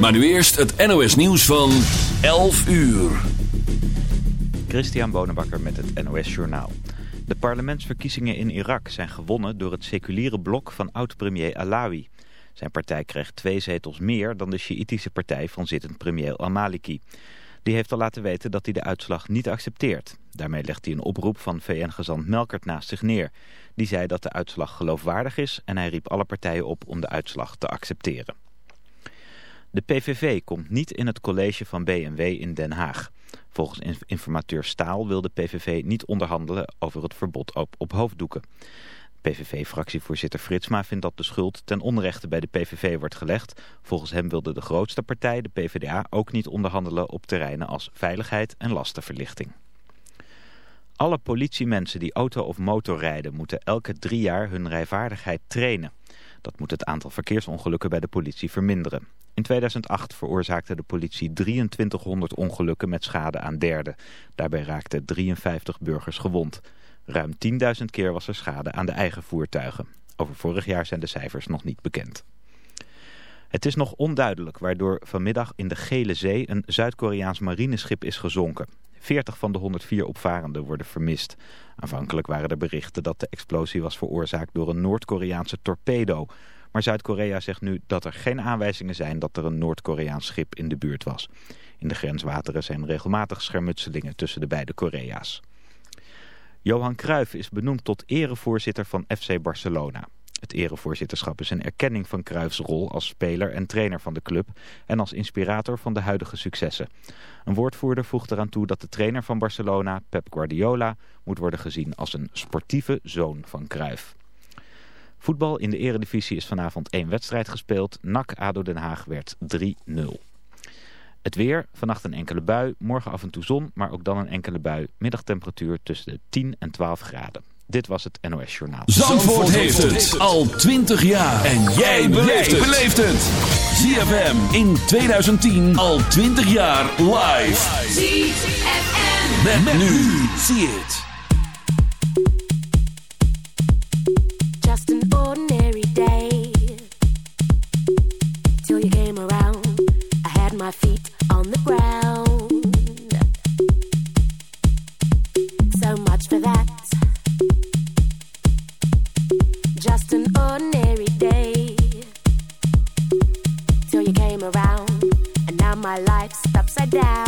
Maar nu eerst het NOS nieuws van 11 uur. Christian Bonenbakker met het NOS Journaal. De parlementsverkiezingen in Irak zijn gewonnen door het seculiere blok van oud-premier Alawi. Zijn partij kreeg twee zetels meer dan de Sjiïtische partij van zittend premier al-Maliki. Die heeft al laten weten dat hij de uitslag niet accepteert. Daarmee legt hij een oproep van VN-gezant Melkert naast zich neer. Die zei dat de uitslag geloofwaardig is en hij riep alle partijen op om de uitslag te accepteren. De PVV komt niet in het college van BMW in Den Haag. Volgens informateur Staal wil de PVV niet onderhandelen over het verbod op, op hoofddoeken. PVV-fractievoorzitter Fritsma vindt dat de schuld ten onrechte bij de PVV wordt gelegd. Volgens hem wilde de grootste partij, de PvdA, ook niet onderhandelen op terreinen als veiligheid en lastenverlichting. Alle politiemensen die auto of motor rijden moeten elke drie jaar hun rijvaardigheid trainen. Dat moet het aantal verkeersongelukken bij de politie verminderen. In 2008 veroorzaakte de politie 2300 ongelukken met schade aan derden. Daarbij raakten 53 burgers gewond. Ruim 10.000 keer was er schade aan de eigen voertuigen. Over vorig jaar zijn de cijfers nog niet bekend. Het is nog onduidelijk waardoor vanmiddag in de Gele Zee een Zuid-Koreaans marineschip is gezonken. 40 van de 104 opvarenden worden vermist. Aanvankelijk waren er berichten dat de explosie was veroorzaakt door een Noord-Koreaanse torpedo. Maar Zuid-Korea zegt nu dat er geen aanwijzingen zijn dat er een Noord-Koreaans schip in de buurt was. In de grenswateren zijn regelmatig schermutselingen tussen de beide Korea's. Johan Cruijff is benoemd tot erevoorzitter van FC Barcelona. Het erevoorzitterschap is een erkenning van Cruijffs rol als speler en trainer van de club en als inspirator van de huidige successen. Een woordvoerder voegt eraan toe dat de trainer van Barcelona, Pep Guardiola, moet worden gezien als een sportieve zoon van Cruijff. Voetbal in de eredivisie is vanavond één wedstrijd gespeeld. NAC ADO Den Haag werd 3-0. Het weer, vannacht een enkele bui, morgen af en toe zon, maar ook dan een enkele bui. Middagtemperatuur tussen de 10 en 12 graden. Dit was het NOS Journaal. Zandvoort, heeft het al 20 jaar. En jij beleeft het. ZFM in 2010 al 20 jaar live. ZFM. Met, met nu. Zie het. My life's upside down.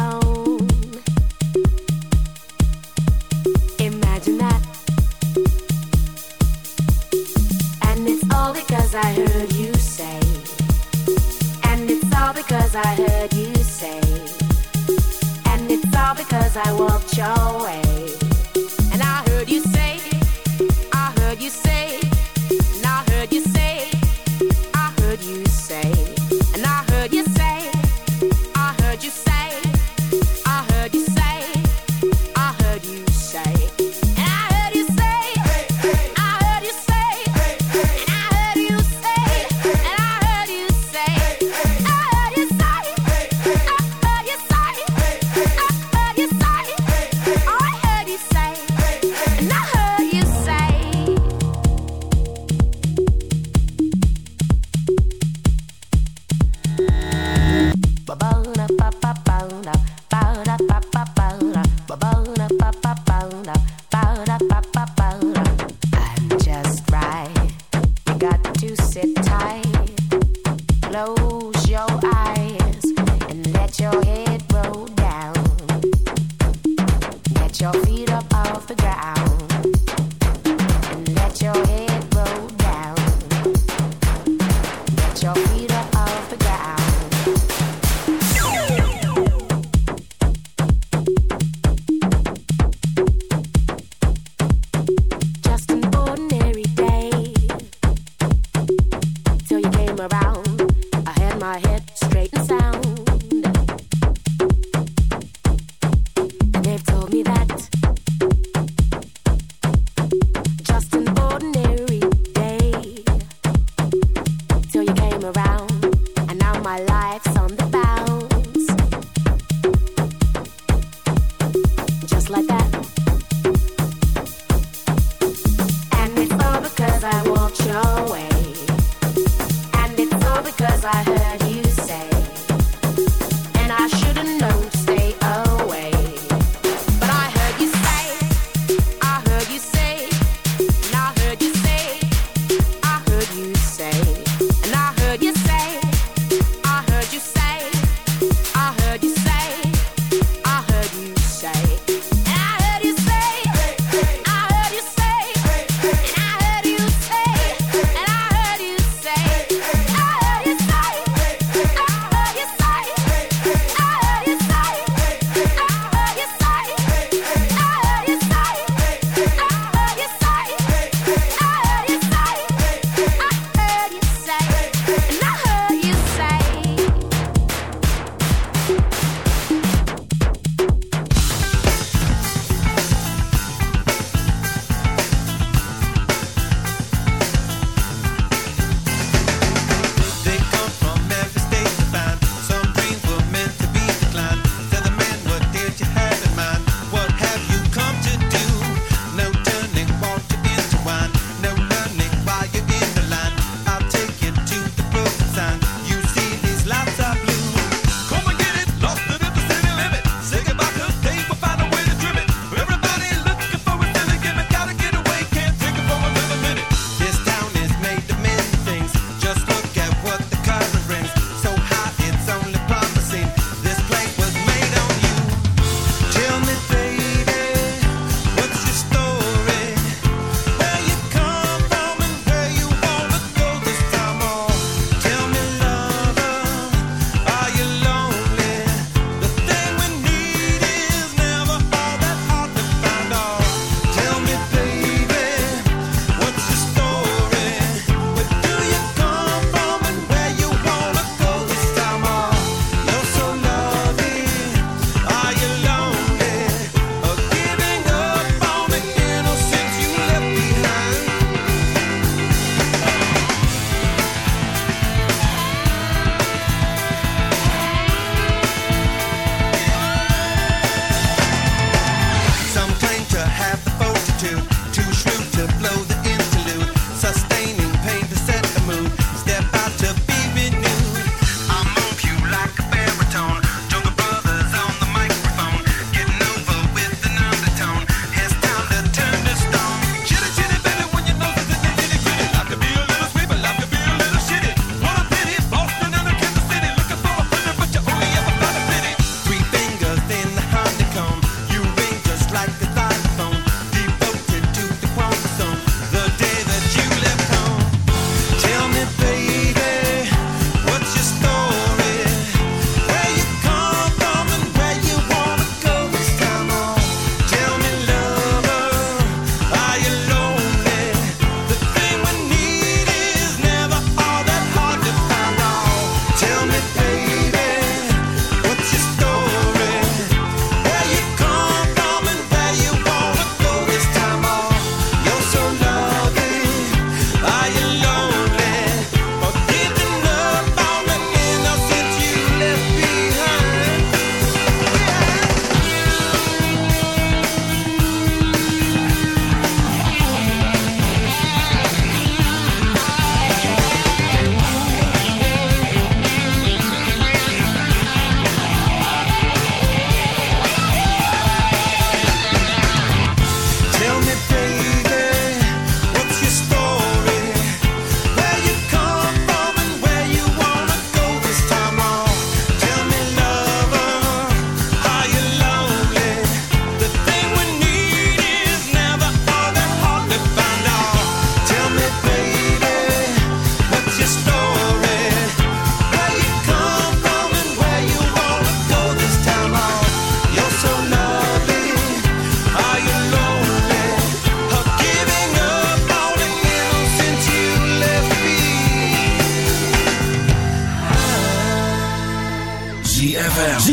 I walked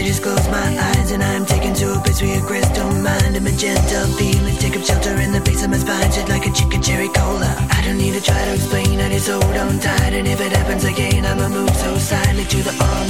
Face, I just close my eyes and I'm taken to a place where crystal mind and magenta feeling take up shelter in the base of my spine, shit like a chicken cherry cola. I don't need to try to explain, I just hold on tight, and if it happens again, I'ma move so silently to the arms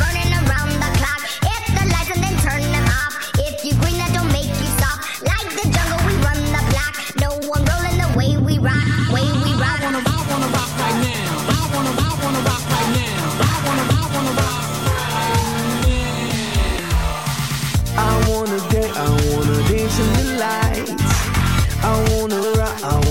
in the. I wanna rock,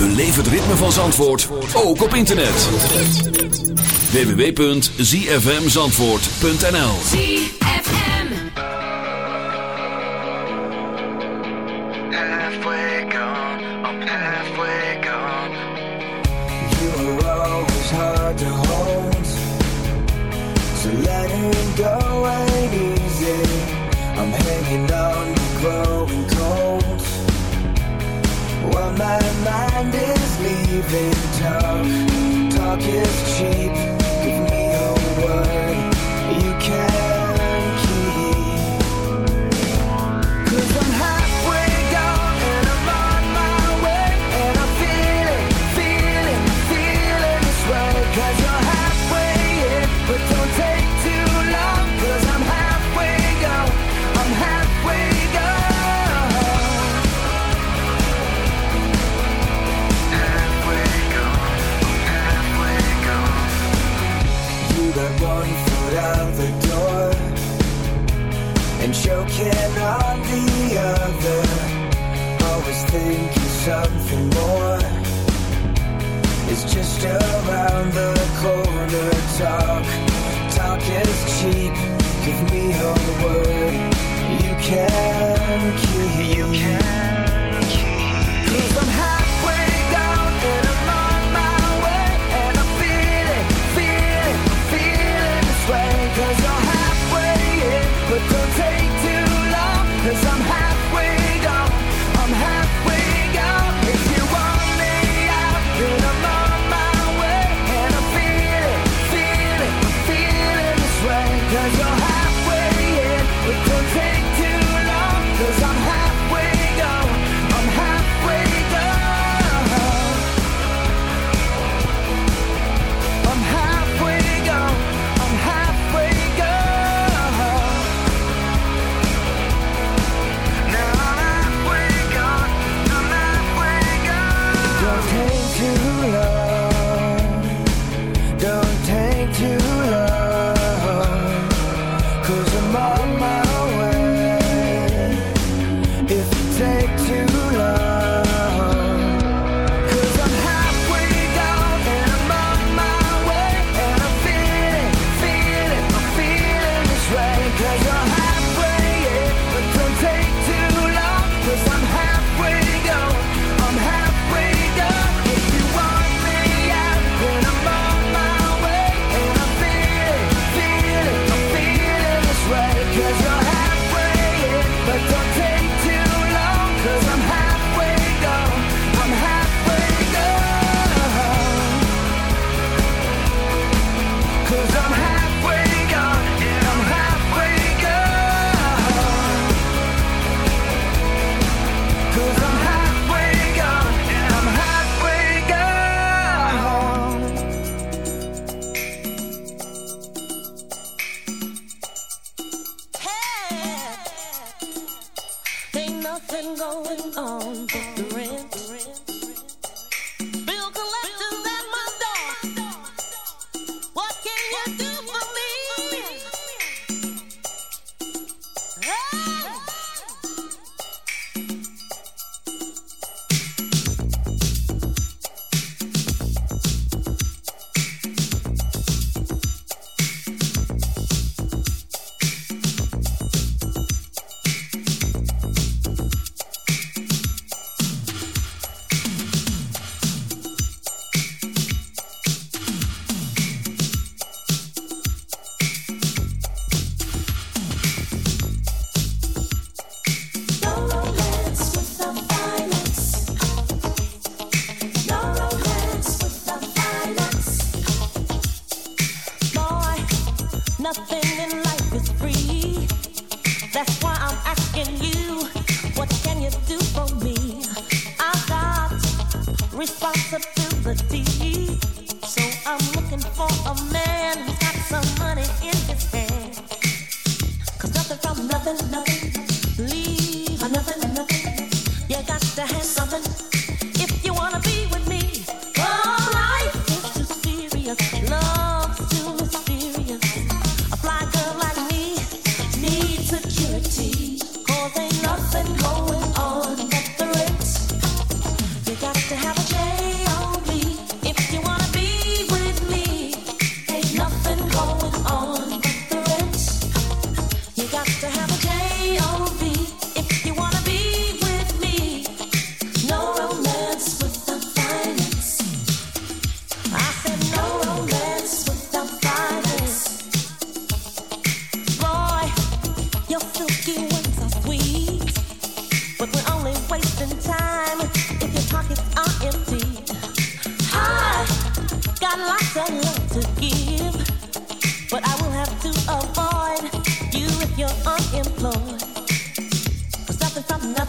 Beleef het ritme van Zandvoort, ook op internet. www.zfmzandvoort.nl Halfway gone, I'm halfway gone. You were always hard to hold, so letting go ain't easy. I'm hanging on to growing. My mind is leaving talk, talk is cheap. Give me a word you can thinking on the other, always thinking something more. It's just around the corner. Talk, talk is cheap. Give me your word. You can keep. you can.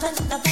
nothing, nothing.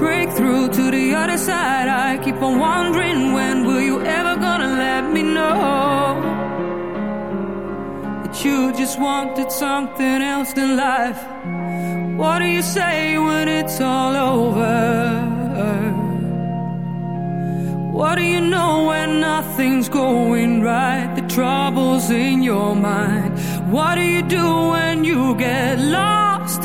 Break through to the other side. I keep on wondering when will you ever gonna let me know that you just wanted something else than life. What do you say when it's all over? What do you know when nothing's going right? The trouble's in your mind. What do you do when you get lost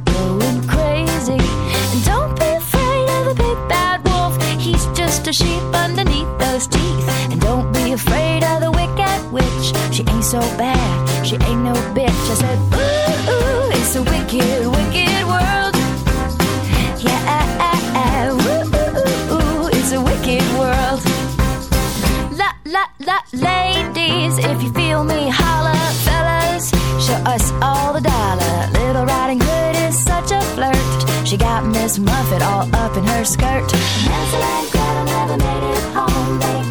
a sheep underneath those teeth. And don't be afraid of the wicked witch. She ain't so bad, she ain't no bitch. I said, ooh, ooh it's a wicked, wicked world. Yeah, ooh, ooh, it's a wicked world. La, la, la, ladies, if you feel me, holler Muff it all up in her skirt. And Gretel never made it home. They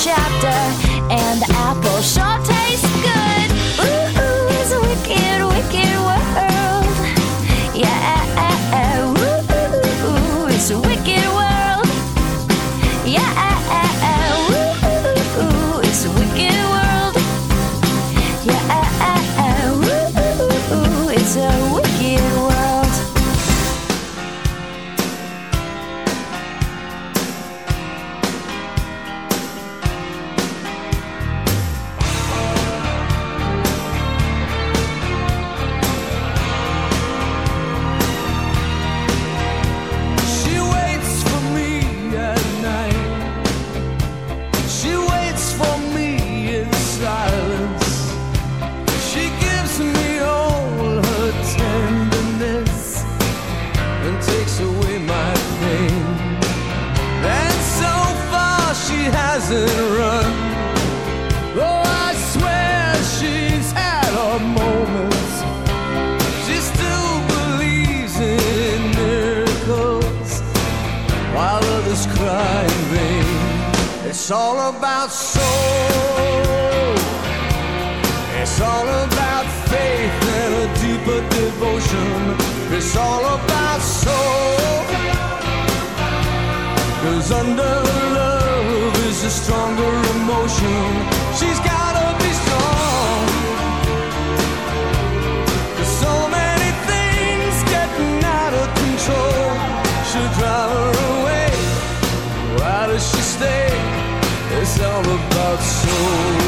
chapter and the apple shot. All about soul.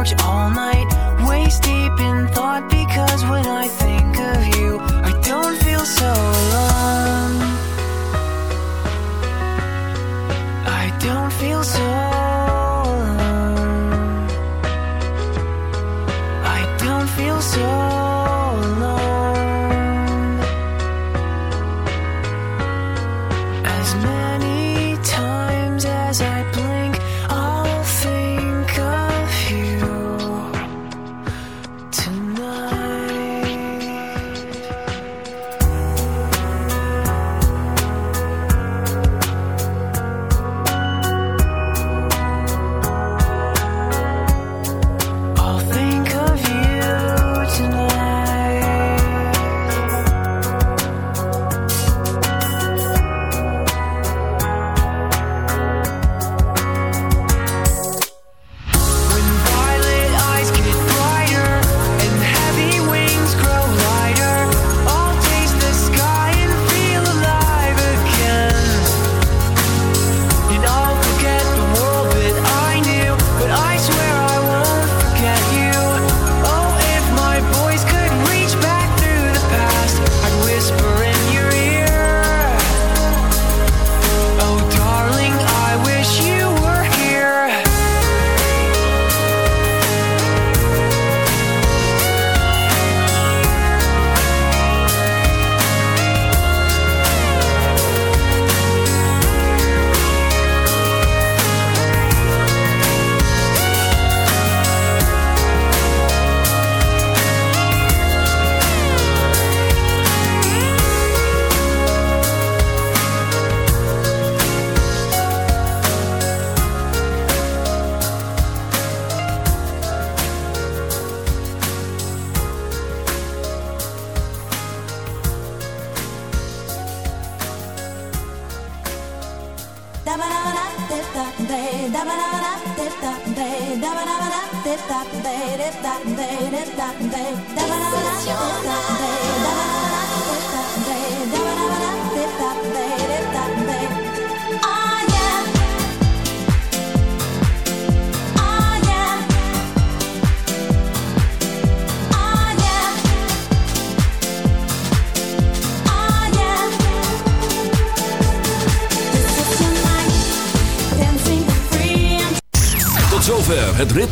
porch all night, waist deep in thought because when I